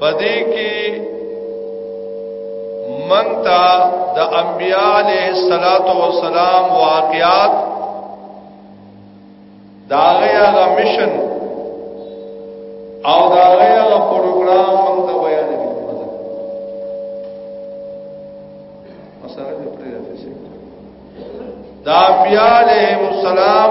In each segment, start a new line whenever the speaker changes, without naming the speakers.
پدې کې منتا د انبیاء علیه الصلاۃ والسلام واقعات دا غیغه مشن او دا غیغه پروګرام موږ ته بیان دي مسله دې پرې راځي دا انبیاء علیه السلام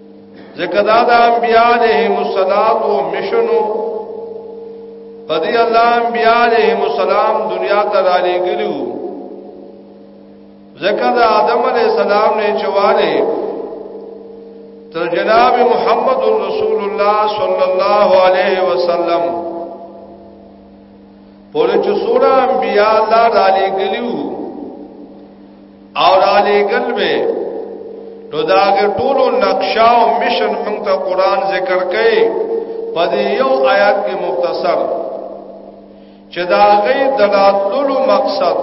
ځکه دا د انبیاء علیهم السلام او مشنو په دې الله انبیاء علیهم السلام دنیا ته را لېګلو ځکه د آدم علیه السلام نه چواله تر جناب محمد رسول الله صلی الله علیه وسلم پوره چې سورہ انبیاء الله را لېګلو او را لېګل به نو دا غیر ټولو نقشا او مشن موږ ته قران ذکر کړي په دې یو آیات کې مختصر چې دا غي دلاتلو مقصد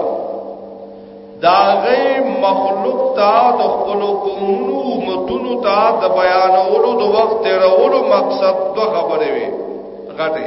دا غي مخلوق ته د خپل قومونو متونو ته د بیانولو د وخت تیرولو مقصد دوه خبرې وي غټه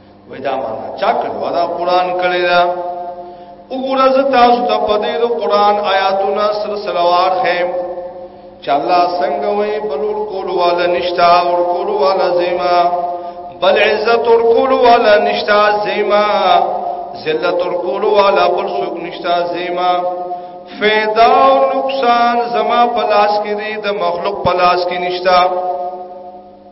وې دا معنا چا کړو دا قران کړی دا وګوره ز تاسو ته په دې د قران آیاتونه سره سلوار خیم چې الله څنګه وې بلور کول والا نشتا ور کول والا زیما بل عزت ور کول والا نشتا زیما ذلت ور کول والا بل سوق نشتا زیما فیدا او نقصان زما پلاس کې دي د مخلوق پلاس کې نشتا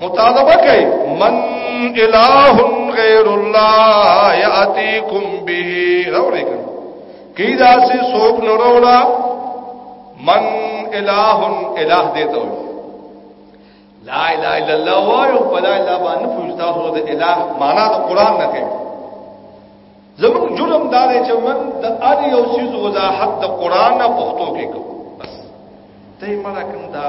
مطالبه کوي من اله غیر الله یاتیکم به راوړي کړه کی دا سي سوق نورولا من اله اله دې ته لا اله الا الله وایو په لا اله باندې پوښتنه هو د اله معنا د قران نه کوي زموږ جرم دا دی چې من د ار یو سیز وضاحت د قران په پښتو کې کوو بس ته مړه کوم دا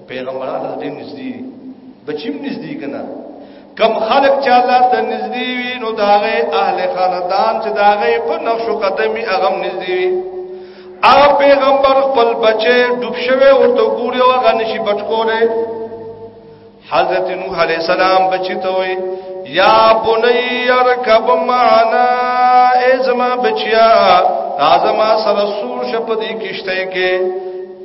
پیغمبران ته نږدې بچیم نږدې کنا کم خلق چې الله ته نږدې وي نو داغه اهل خاندان چې داغه په نقش قدمي اغم نږدې وي هغه پیغمبر خپل بچي ډوب شوی او ته ګوري او هغه نشي بچ کوله حضرت نوح علیہ السلام بچی ته وي یا بنی ارکب معنا ازما بچیا اعظم سره سور شپ دی کشته کې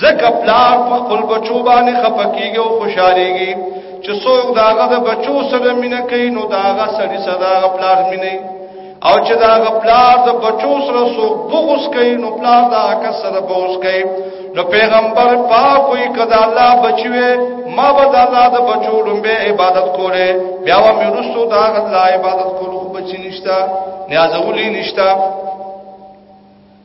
زکه پلار په خپل بچو باندې خپکیږي او خوشاليږي چې څوک داغه د بچو سره مینه کوي نو داغه سړي سره داغه پلار مینه او چې داغه پلار د بچو سره څوک بغوس کوي نو پلار دا کس سره بغوس کوي نو پیغمبر پاک وي کدا الله بچوي ما به د الله د بچو لومبه عبادت کوله بیا و مې رسو دا الله عبادت کولو بچی نشتا نیازولی نشتا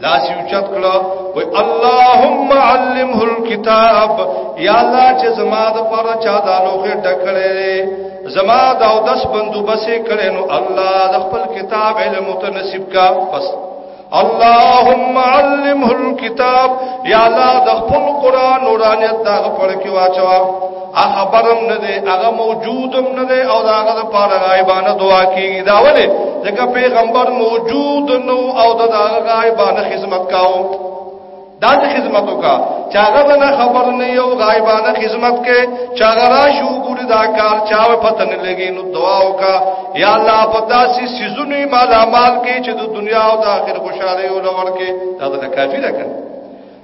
لاس یو چت کړه وای اللهم علمه الكتاب یا الله چې زما د پر چا د لوخه ډکړې زما د او دس بندوبس کړي نو الله د خپل کتاب علم متناسب کا پس اللهم علمه الكتاب یا الله د خپل قران نورانیت دا پر کې واچوا خبرم نه دی هغه موجودم نه دی او دا هغه د پاره غایبانه دعا کیږي دا ولې ځکه پیغمبر موجود نو او دا هغه غایبانه خدمت کاو دا چې خدمت وکا چاغه نه خبر نه یو غایبانه خدمت کې چاغه را شو ګور دا کار چاو پته نه لګي نو دعا وکا یا الله پتا سي سيزونی مال اعمال کې چې د دنیا او د آخرت خوشاله او لور کې دا د کافی ده کنه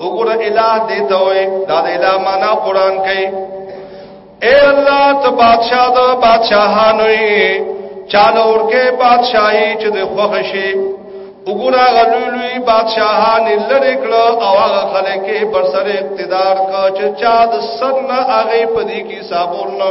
وګوره الہ دې ته وې دا د الہ معنا قران کوي اے الله ته بادشاہ دا بادشاہانو یې چاله ورکه بادشاہي چې د خوښ شي وګوره غلولوی بادشاہان لری کړه او هغه خلک پر سر اقتدار کا چې چا د سر نه هغه پدی کی صابون نه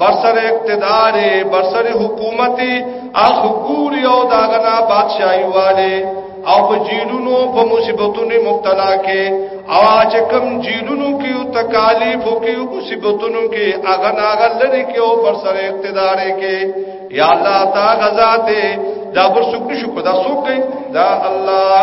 برسر اقتدار برسر حکومت اخ ګوري او داغنا بادشاہي والے او په جیلونو په مصیبتونو مبتلا کې او چې کم جیلونو کې او تکالیف او کې مصیبتونو کې اغه ناغه لری کې او پر سره اقتدار کې یا الله تا غزا ته دا پر سکه شو کو دا سوک دا الله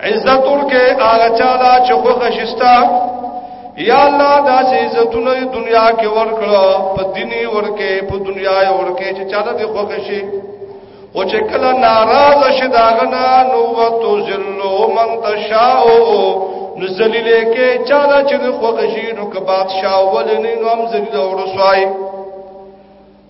عزت ورکه هغه چاله چې خو خشستا یا الله دا چې عزتونه دنیا کې ورکړو په دیني ورکه په دنیا یې ورکه چې چاله دې خو خشي او چې کله ناراض شي داغنا نو وتو ذلو من تشاء نو ذلیل کې چاله چې خو خشي نو که بادشاہ ولني نو هم ذلیل او رسوای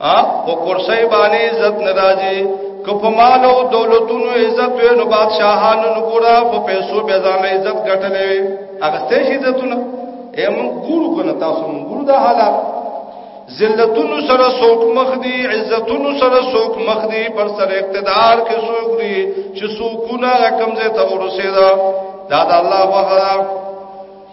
ا په کرسي باندې عزت ناراضي کپمال او دولتونو عزت وي نو بادشاہانو نو ګورا په پیسو به ځان عزت ګټلې وي هغه ستې عزتونه ایم ګورو کنه تاسو مون ګورو دا حالات ذلتونو سره سوک مخ دي عزتونو سره سوک مخ دي پر سره اقتدار کې سوک دي چې سوکونه رقم زه ته ورسېدا دا د الله وغره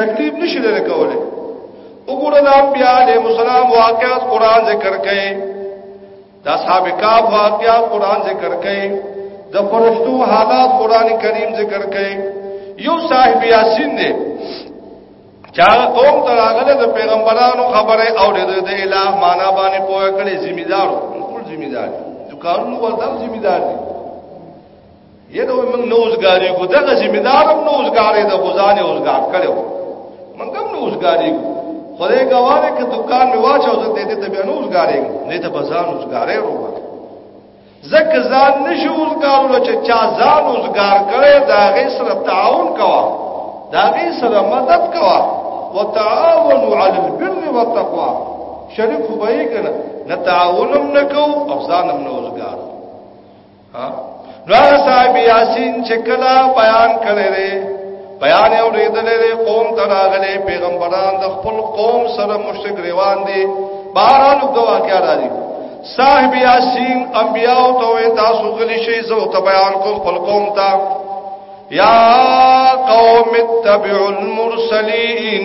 تکلیف نشي لري کوله وګوره د انبیاء علیهم السلام واقعات قران ذکر کړي د اصحاب کاف واقعات قران ذکر کړي د فرشتو حالات قران کریم ذکر کړي یو صاحب یاسین دی چا قوم تراغله د پیغمبرانو خبره او د الہ معنا باندې پوهه کړي ذمہ دارو ټول ذمہ دار دکانونو ورته ذمہ دار دي یره موږ نوزګاری کو دغه ذمہ دارم نوزګاری د غزان اوزګار کړو موږ هم نوزګاری کو خدای ګواره ک دکان می واچو زه دې ته بیا نوزګاری نه ته بازار نوزګاری رو زک ځان نشو اوزګارو چې چا ځان اوزګار کړي دا غي سره تعاون کوا دا غي سره مدد کوا وتعاونوا على البر والتقوى شریک خو به یې کنه نه تعاونم نکو او ځانم نه اوزګار نو صاحب یاسین چې کله بیان کړي دي بیان او ریدل دي قوم تراغله پیغمبران د خپل قوم سره مشرک روان دي باران د واقعا راځي صاحب یاسین انبیاء او ته تاسو غلی شي زو ته بیان کوم خپل قوم ته یا قوم اتبعوا المرسلین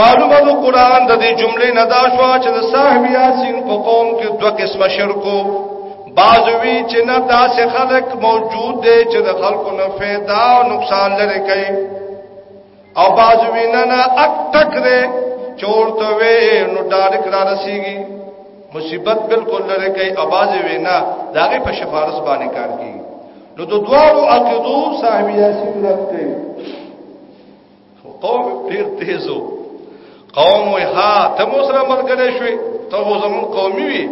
معلومه د قران د دې جملې نه دا شو چې د صاحب یاسین په قوم کې دوه قسمه شرکو بازوی چې نه داسې خلک موجود دي چې د خلکو نه فایده او نقصان لري کوي او بازوی نه نه اک تک دي چورته وي نو ډارک را رسیږي مصیبت بالکل لري کوي او بازوی نه داغه په شفارس باندې کار کوي نو د دوارو عقیدو صاحب یاسین رب کوي قوم ډیر تیزو قوم وی ها ته مو سره مرګره شوي ته خو زمون قومي وي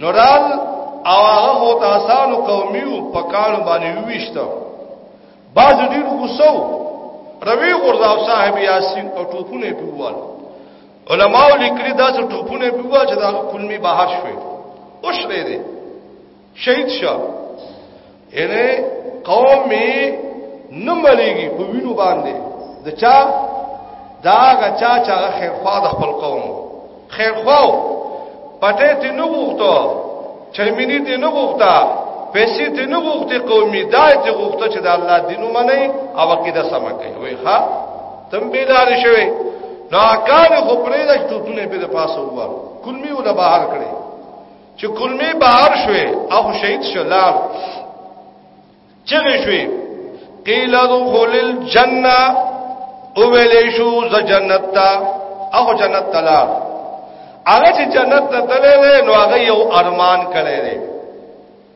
نورال او هغه هو تاسو قومي او پکال باندې ویشته باز ډیر غوسو روي غرداو صاحب یاسین او ټوپونه پیوال علماء لیکلي دا چې ټوپونه پیوال چې دا کلمي بهر شوي اوش لري شهید شو یعنی قوم می نه مریږي په وینو باندې د چا دا غچا چا خیر خوا د خپل قوم خیر خوا پټه تی نه غوښته چرمینی تی نه غوښته پیسې تی نه غوښته قومي دای تی غوښته چې د الله دین ومني او عقیده سم کوي وای ښا تم بیدار شوی ناکار خو پرې د ټوټونه په پاسه ووالو کلمی ولا بهر کړي چې کلمې بهر شوې او شهید شلار چغې شوې قیل دخول الجنه او ویلې شو ز جنت ته او جنت تلا هغه چې جنت ته تللې نو هغه یو ارمان کړی دی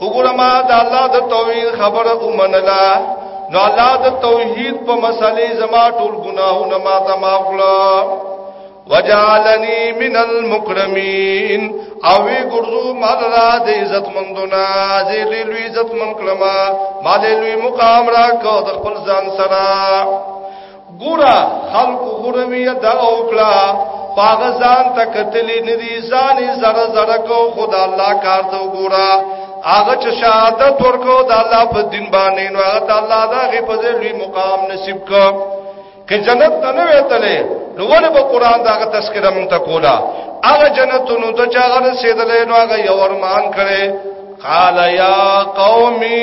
وګوره ما د الله د توحید خبره ومنله نو الله د توحید په مسلې زما ټول ګناهونه ما ته معاف کړه وجعلنی من المکرمین او وی ګرځو مال را د عزت مندونه ذل لوی عزت من کلمه مال لوی مقام را کو د خپل ځان سره ګورا خلق غروی دا اوکلا پاغزان تکتلی ندی ځان زره زره کو خدا الله کار ته ګورا هغه چې شهادت ورکو د الله په دین باندې نو هغه ته الله دا غي په لوی مقام نصیب کو که جنت ته نه وېتلې نو ونه به قران دا غ تذکرہ مونږ ته کولا هغه جنتونو ته چې هغه رسیدلې نو هغه یو ارمان کړي قال یا قومي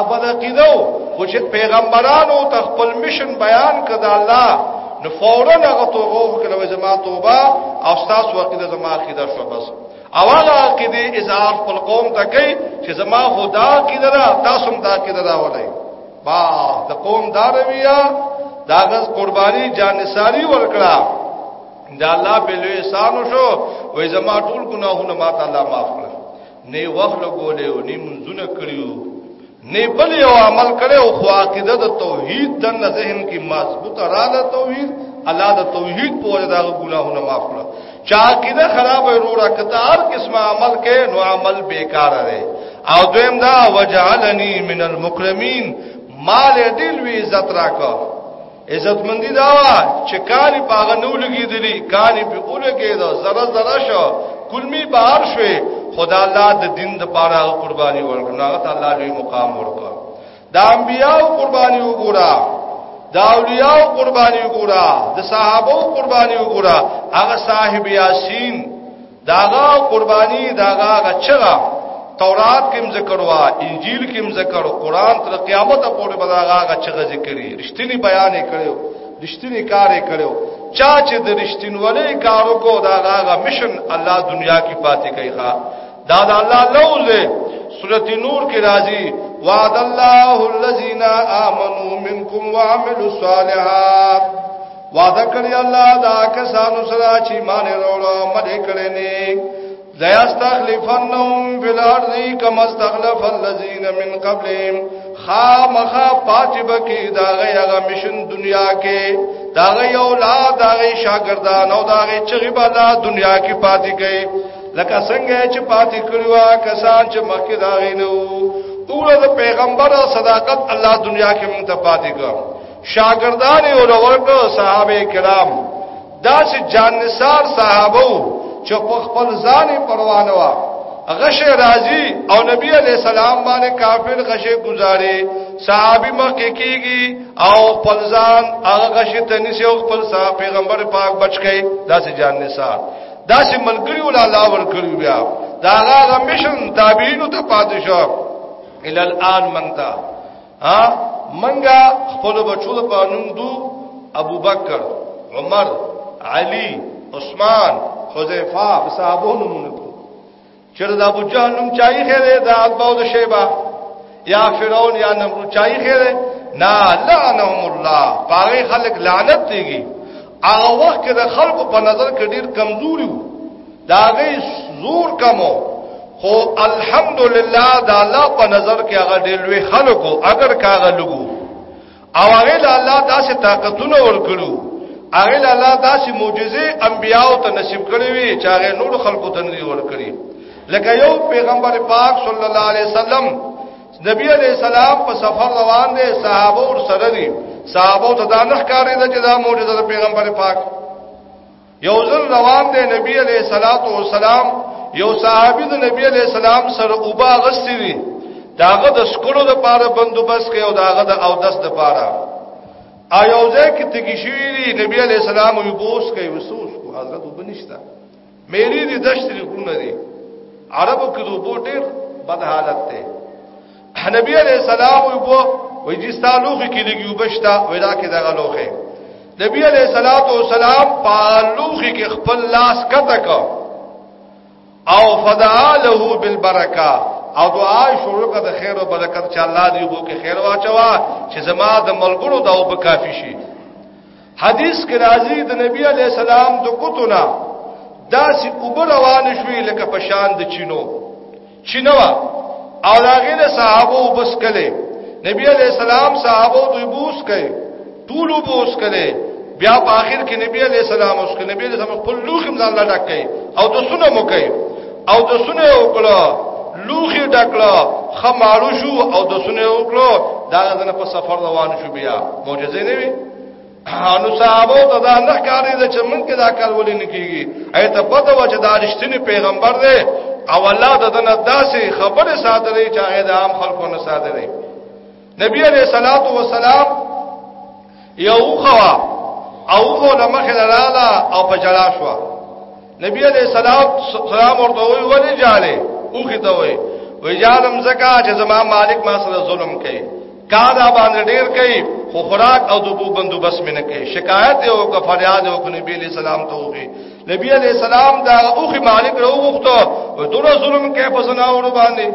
ابد عقیدو خو چې پیغمبرانو ته خپل میشن بیان کړه الله نو فورا هغه تو روح کړو زما توبه او استاد وقیده زما عقیده شو بس اول عقیده اظهار خپل قوم ته کوي چې زما خدا عقیده را تاسو هم دا عقیده را ولای با د قوم دارویا داغه قربانی جان نثاری ورکړه دا الله په لوی احسان شو وای زما ټول ګناهونه ما تعالی معاف کړ نه وخت لګولې او نه منځونه کړیو نه بل یو عمل کړو خو عقیده د توحید د ذهن کې مضبوطه را ده توحید الله د توحید په وجه دا ګناهونه معاف کړه چا عقیده خراب ورو را کته هر قسم عمل کې نو عمل بیکار دی او دویم دا وجعلنی من المکرمین مال دل وی عزت راکو عزت مندی دا وا چې کانی پاغه نو لګیدلی کانی په اولګیدو زره زره شو کلمی بهر شوې خدا الله د دین د پاره قرباني ورکړه هغه تعالی لوی مقام ورکړه دا انبیاء قرباني وګورا دا اولیاء قرباني وګورا د صحابه قرباني وګورا هغه صاحب یاسین داغه قرباني داغه غچغه تورات کې ذکر وا انجیل کې ذکر قران تر قیامت پورې بداغه غچغه ذکرې رښتینی بیان یې کړو رښتینی کار یې کړو چا چې د رښتینولۍ کارو کو داغه مشن الله دنیا کې پاتې کوي ښا دا د الله لوز سورته نور کې راځي وعد الله الذين امنوا منكم وعملوا الصالحات وعده کړی الله دا کسانو سره چې مان وروړو مده کړی نیک ليستخلفنهم في الارض كما استخلف الذين من قبلهم خامخا پاتب کی دا غي هغه مشن دنیا کې دا غي اولاد دا غي شاګردان او دا غي چغي بالا دنیا کې پاتې کوي لکه څنګه چې پاتې کړو کسان چې مخکې دا غي نو ټول پیغمبر صداقت الله دنیا کې مونږ ته پاتې کړو شاګردان یې ورورکو صحابه کرام دا چې جان نثار صحابه چې په خپل ځان پروانه وا غشه راځي او نبی علی السلام باندې کافر غشه گزاري صحابي مکه کیږي او خپل ځان هغه غشه تنسي او خپل صاحب پیغمبر پاک بچ کړي دا چې جان نثار دا چې ملګری ول الله ور کړی بیا دا هغه مشن تابعین ته پاتې شو الان منتا ا منګه خپل بچو د پانوم دو ابو بکر عمر علی عثمان حذیفه صحابو نمونه کو چر د ابو جهل نوم چای خیره د ابو د شیبه یا فرعون یا نمرود چای خیره نا لعنهم الله پاره خلق لعنت دیږي هغه وخت کې د خلکو په نظر کې ډیر کمزوري وو دا غي زور کمو خو الحمدلله دا الله په نظر کې هغه ډېر لوی خلکو اگر کاغه لګو او هغه له الله داسې طاقتونه ورکړو هغه له الله داسې معجزې انبیاو ته نصیب کړې وي چې هغه نور خلکو ته نه ورکړي لکه یو پیغمبر پاک صلی الله علیه وسلم نبی علیہ السلام په سفر روان دي صحابه ور سره دي صحابه ته دا نه ښکارې چې دا معجزه پیغمبر پاک یو ځل روان دی نبی علیہ الصلوۃ والسلام یو صحابي د نبی علیہ السلام سره اوبا غستی وی داغه د سکلو د پاره بندوبست کوي او داغه د او دس د پاره ایو ځای کې تګی شوی دی نبی علیہ السلام یو بوس کوي وسوس کو حضرت وبنشتا مېری دي دشتري کونه دي عربو کې دوبو ډېر بد حالت ته نبی علیہ السلام وو وی جی ستا لوخه کې لګي وبشتا ودا کې دغه لوخه نبی علیہ الصلوۃ والسلام په لوخه کې خپل لاس کته کو او فدعا له بالبرکه او دعا شروع کړه د خیر او برکت چې الله دې وو کې خیر واچوا چې زما د ملګرو دا وب کافی شي حدیث کې راځي د نبی علیہ السلام د کوتونه داسې اوبر روان شوې لکه پشان د چینو چینوا او داغه د صحابه وبس کله نبی علیہ السلام صحابه دوی بوس کړي ټول بوس کړي بیا په اخر کې نبی علیہ السلام اوس کې نبی علیہ السلام خپل لوخم ځان لا ډک کړي او د سونه مو کړي او د سونه وکړه لوخي ډکړه خمالو شو او د سونه وکړه دا غزنه په سفر روان شو بیا معجزه نه وي نو صحابه ته دا نه کاری ده چې مونږ کې دا کار ولې نه کیږي ایت پته و چې دا رښتینی پیغمبر دی او الله د دنه داسې خبره صادره چې هغه د عام خلکو نه صادره نبی علیہ الصلوۃ والسلام یو خوا او خو لمخه لاله او په جلا شو نبی علیہ السلام سلام ورته وی ولی جاله او خته وی وی جالم زکا چې زما مالک ما سره ظلم کوي کار باندې ډیر کوي خو خوراک او دوبو بندوبس مې نه کوي شکایت او کو فریاد او کو نبی علیہ السلام ته وی نبی علیہ السلام دا اوخي مالک رو وخته و دوره ظلم کوي په سنا ور باندې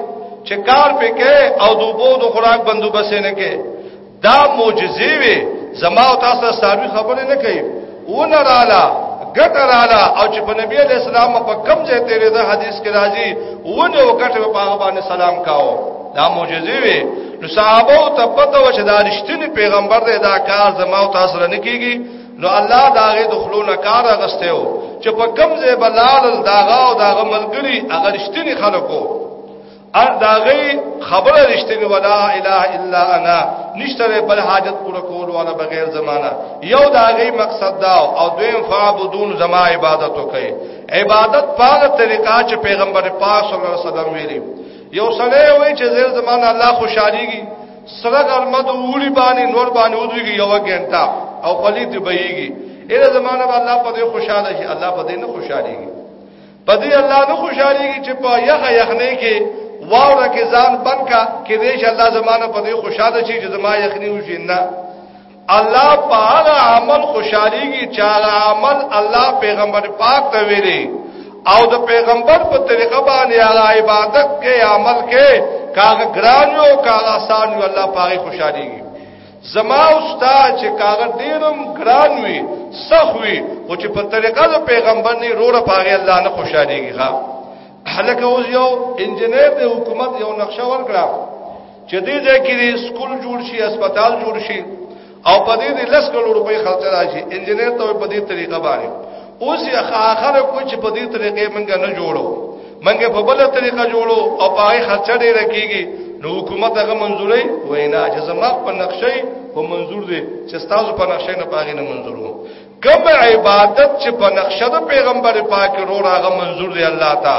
چې کار پې کوي او دوبو د خوراک بندوبس نه کوي دا معجزې وي زما او تاسو ساروي خبرې نه کوي ونه رااله ګټ رااله او چې په نبی عليه السلام په کم ځای تیرې ده حدیث کې راځي ونه او ګټ په هغه باندې سلام کاو دا معجزې وي نو صحابه ته پته و چې دا رښتینی پیغمبر دی دا کار زما او تاسو نه کیږي نو الله داغه دخلونه کار غسته و چې په کم ځای بلال داغه او داغه ملګری هغه رښتینی خلکو داغه خبره رښتینی ولا اله الا انا نشته بل حاجت پوره کول ولا بغیر زمانہ یو داغه مقصد دا او دویم فعبدون زما عبادت وکي عبادت په طریقه چې پیغمبر پاک صلی الله علیه وسلم ویلي یو سره وی چې زیر زمانہ الله خوشاليږي سره غرمت وړي باندې نور باندې ودويږي یو غنټه او خلی دی بهيږي اله زمانہ الله په دې خوشاله شي الله په دې نه خوشاليږي په دې الله نو خوشاليږي چې په یخ یخنه کې واوره کې ځان بنکا کې دې چې الله زمانه په دې خوشاله شي چې زما یخني وشي نه الله په هغه عمل خوشاليږي چې هغه عمل الله پیغمبر پاک ته ویلي او د پیغمبر په طریقه باندې هغه عبادت کې عمل کې کاغه ګران یو کاغه آسان یو الله پاره خوشاليږي زما او ستا چې کاغه ډیرم ګران وي سخ وي او چې په طریقه د پیغمبر نه روړه پاغه الله نه خوشاليږي ښا هلکه اوس یو انجنیر د حکومت یو نقشه ورکړه چې دې ځای کې سکول جوړ شي هسپتال جوړ شي او په دې د لس کلو روپۍ خرچ راشي انجنیر ته په دې طریقه باندې اوس یې اخر کو چې په دې طریقې مونږ نه جوړو مونږ په بل طریقه جوړو او پای خرچ ډیر کیږي نو حکومت هغه منزورې وینا چې زما په نقشې په منزور دي چې تاسو په نقشې نه پاغې نه منزورو کم عبادت چې په نقشه د پیغمبر پاک رو راغه منزور دی الله تا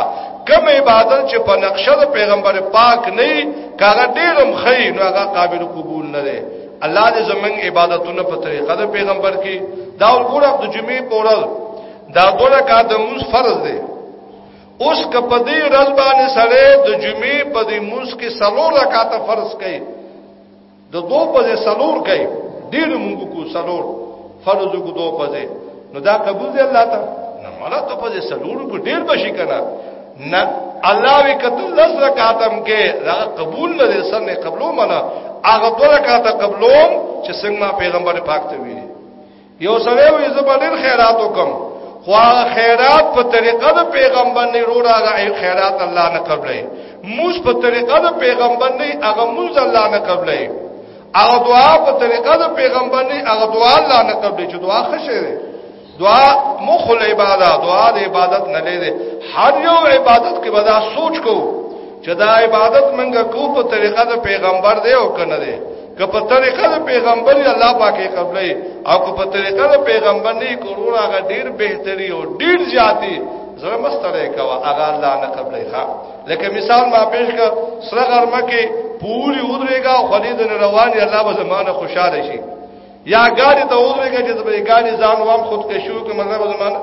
کم عبادت چې په نقشه د پیغمبر پاک نه کاغه ډیرم خیر نو هغه قابل قبول نه دی الله دې زمنګ عبادتونه په طریقه د پیغمبر کې دا وګوره د جمعې په ورځ دا دوه کا د موس فرض دی اوس کپه دې ورځ باندې سره د جمعې په دې موس کې سلور رکعات فرض کړي د دو په دې سلور کړي ډیر موږ کو سلور فرض کو دو په دې نو دا قبول دی الله ته نه مړه ته په دې سلور کو ډیر بشي کنه نه الله وی کتل لس رکعاتم کې دا قبول نه دي سر نه قبلو منا هغه دوه رکعات قبلوم چې څنګه ما پیغمبر پاک ته ویلي یو سره وي زبردست خیرات وکم خو خیرات په طریقه د پیغمبر نه رو راغی خیرات الله نه قبلې موږ په طریقه د پیغمبر نه هغه موږ الله نه قبلې هغه دعا په طریقه د پیغمبر نه هغه دعا الله نه قبلې چې دعا خشه دعا مخل عبادت دعا د عبادت نه لري هر یو عبادت کې بدا سوچ کو چې دا عبادت منګه کو په طریقه د پیغمبر دی او کنه دی که په طریقه د پیغمبر دی الله پاکه قبلې او که په طریقه د پیغمبر نه کورور هغه ډیر بهتري او ډیر زیاتی زره مستره کوا هغه الله نه قبلې ښا لکه مثال ما پیش کړ سره غرمه کې پوری ودرېګا خلیدن روان الله به زمانه خوشاله شي یا ګاډي ته ودرېږي چې به ګاډي ځان وام خود کشو کې مطلب زمان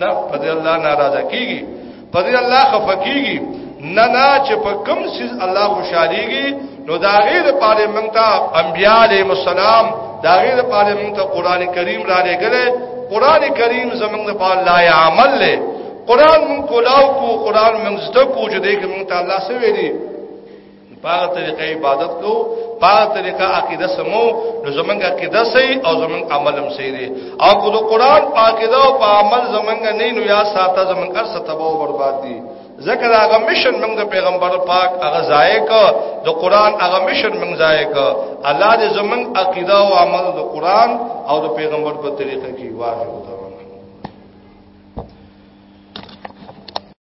نه پدې الله ناراضه کیږي پدې الله خفقيږي نه نه چې په کوم سیز الله خوشاليږي نو دا غیر پاره مونږ ته انبياء عليهم السلام دا غیر پاره مونږ ته قران کریم را لګره قران کریم زمونږ د پاره لا عمل له قران مونږ کولاو کو قران مونږ زده کو چې دې کې مونږ ته الله سوي دي پاغه طریقه عبادت کو پاغه طریقه عقیده سمو نو زمونږ عقیده سي او زمونږ عمل هم سي دي او کو د قران پاکیده او په عمل زمونږ نه نو یا ساته زمونږ ارسه تباہ او برباد دي ځکه دا هغه مشن موږ د پیغمبر پاک هغه ځای ک د قران هغه مشن موږ ځای ک الله دې زمونږ عقیده او عمل د قران او د پیغمبر په طریقه کې واجب